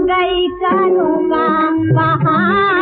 गई करूँगा वहाँ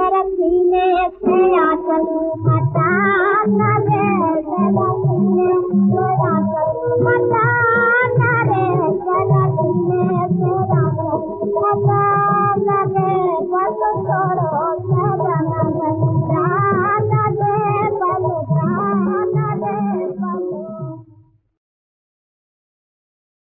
सरसी में से आसन हटा कर सरसी में